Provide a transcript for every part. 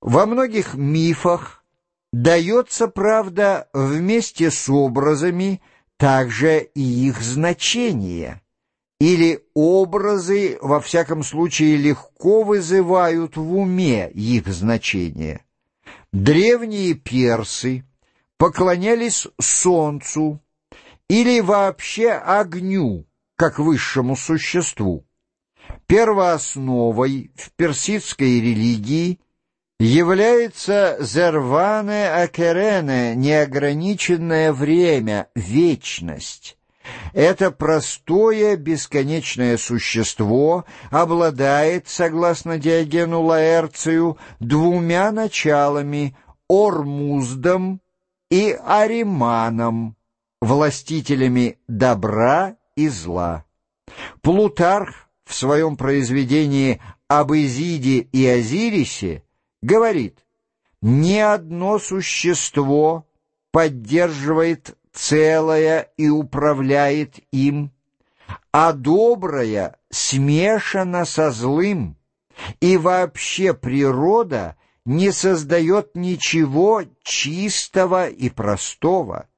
Во многих мифах дается, правда, вместе с образами также и их значение, или образы, во всяком случае, легко вызывают в уме их значение. Древние персы поклонялись солнцу или вообще огню, как высшему существу. Первоосновой в персидской религии является зерване акерене, неограниченное время, вечность. Это простое бесконечное существо обладает, согласно Диогену Лаэрцию, двумя началами — Ормуздом и Ариманом, властителями добра и зла. Плутарх в своем произведении об Изиде и Азирисе говорит, «Ни одно существо поддерживает целое и управляет им, а доброе смешано со злым, и вообще природа не создает ничего чистого и простого.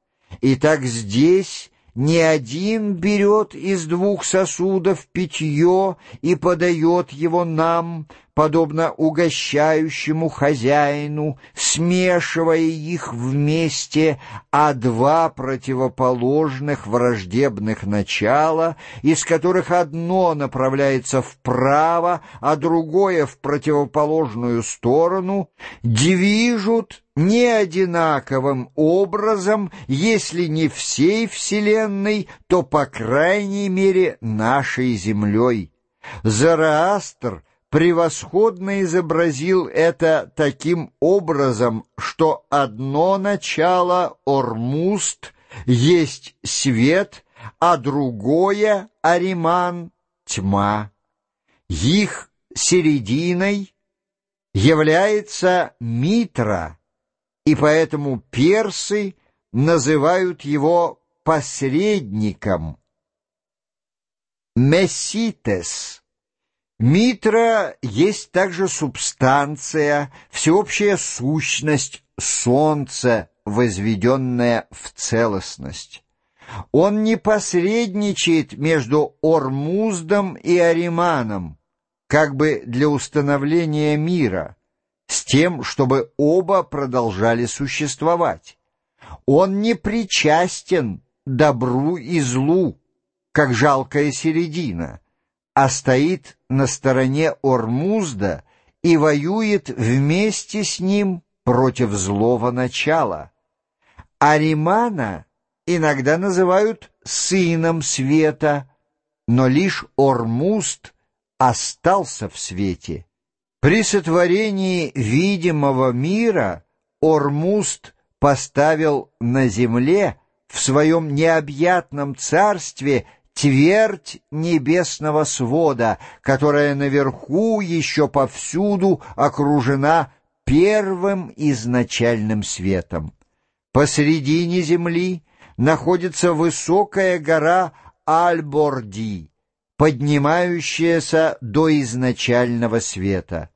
И так здесь не один берет из двух сосудов питье и подает его нам, подобно угощающему хозяину, смешивая их вместе, а два противоположных враждебных начала, из которых одно направляется вправо, а другое в противоположную сторону, движут не одинаковым образом, если не всей Вселенной, то, по крайней мере, нашей Землей. Зараастр — превосходно изобразил это таким образом, что одно начало Ормуст есть свет, а другое Ариман — тьма. Их серединой является Митра, и поэтому персы называют его посредником. Месситес — Митра есть также субстанция, всеобщая сущность, солнце, возведенное в целостность. Он не посредничает между Ормуздом и Ариманом, как бы для установления мира, с тем, чтобы оба продолжали существовать. Он не причастен добру и злу, как жалкая середина, а стоит на стороне Ормузда и воюет вместе с ним против злого начала. Аримана иногда называют сыном света, но лишь Ормуст остался в свете. При сотворении видимого мира Ормуст поставил на земле в своем необъятном царстве твердь небесного свода, которая наверху еще повсюду окружена первым изначальным светом. Посредине земли находится высокая гора Альборди, поднимающаяся до изначального света.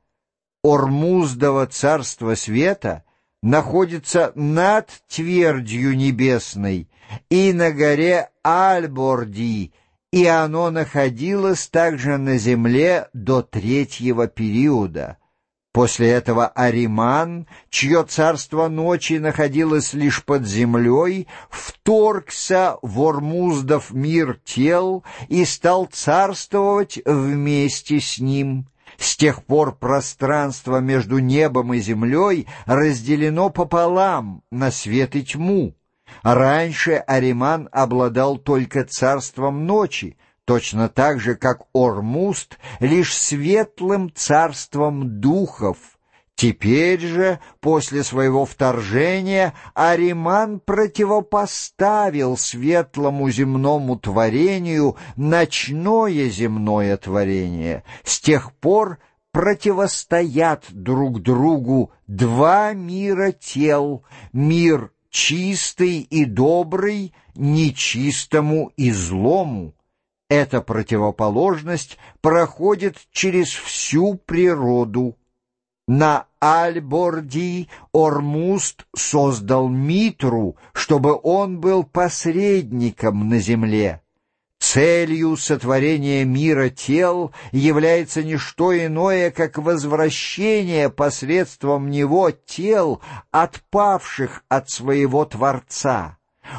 Ормуздово царство света находится над твердью небесной, и на горе Альборди, и оно находилось также на земле до третьего периода. После этого Ариман, чье царство ночи находилось лишь под землей, вторгся в Ормуздов мир тел и стал царствовать вместе с ним. С тех пор пространство между небом и землей разделено пополам на свет и тьму. Раньше Ариман обладал только царством ночи, точно так же, как Ормуст, лишь светлым царством духов. Теперь же, после своего вторжения, Ариман противопоставил светлому земному творению ночное земное творение. С тех пор противостоят друг другу два мира тел, мир чистый и добрый нечистому и злому. Эта противоположность проходит через всю природу. На Альборди Ормуст создал Митру, чтобы он был посредником на земле. Целью сотворения мира тел является не что иное, как возвращение посредством него тел, отпавших от своего Творца.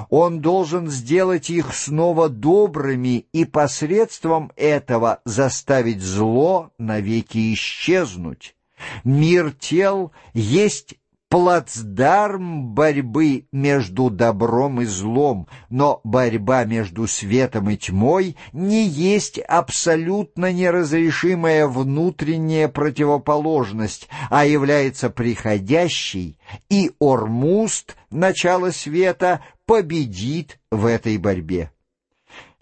Он должен сделать их снова добрыми и посредством этого заставить зло навеки исчезнуть. Мир тел есть плацдарм борьбы между добром и злом, но борьба между светом и тьмой не есть абсолютно неразрешимая внутренняя противоположность, а является приходящей, и Ормуст, начало света, победит в этой борьбе.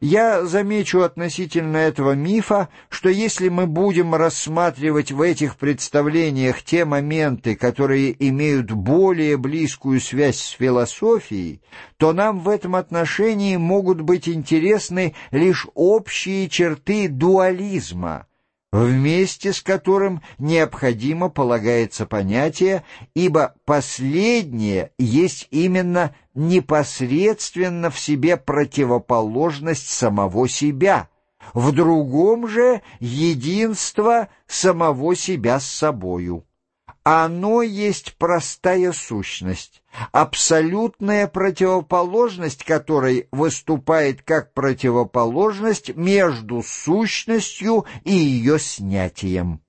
Я замечу относительно этого мифа, что если мы будем рассматривать в этих представлениях те моменты, которые имеют более близкую связь с философией, то нам в этом отношении могут быть интересны лишь общие черты дуализма, вместе с которым необходимо полагается понятие, ибо последнее есть именно непосредственно в себе противоположность самого себя, в другом же единство самого себя с собою. Оно есть простая сущность, абсолютная противоположность которой выступает как противоположность между сущностью и ее снятием.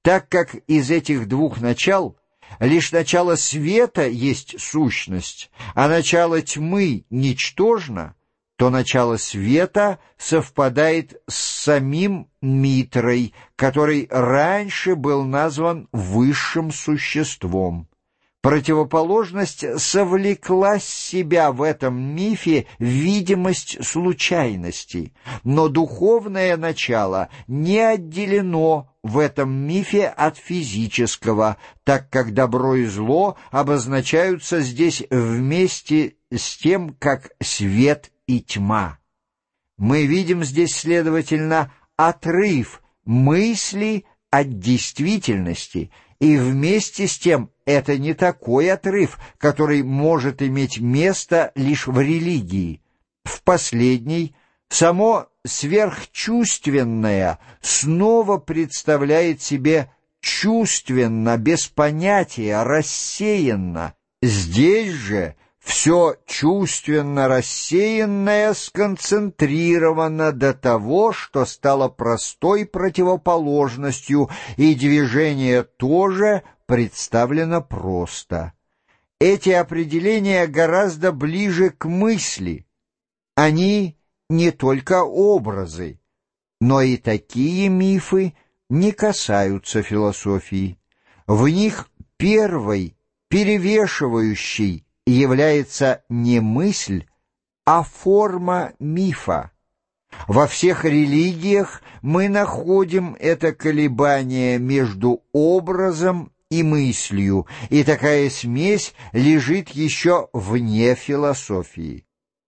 Так как из этих двух начал лишь начало света есть сущность, а начало тьмы ничтожно, то начало света совпадает с самим Митрой, который раньше был назван высшим существом. Противоположность совлекла с себя в этом мифе видимость случайности, но духовное начало не отделено в этом мифе от физического, так как добро и зло обозначаются здесь вместе с тем, как свет и тьма. Мы видим здесь, следовательно, отрыв мысли от действительности, и вместе с тем это не такой отрыв, который может иметь место лишь в религии. В последней само сверхчувственное снова представляет себе чувственно, без понятия, рассеянно. Здесь же все чувственно рассеянное сконцентрировано до того, что стало простой противоположностью, и движение тоже представлено просто. Эти определения гораздо ближе к мысли. Они не только образы, но и такие мифы не касаются философии. В них первой, перевешивающей, является не мысль, а форма мифа. Во всех религиях мы находим это колебание между образом и мыслью, и такая смесь лежит еще вне философии.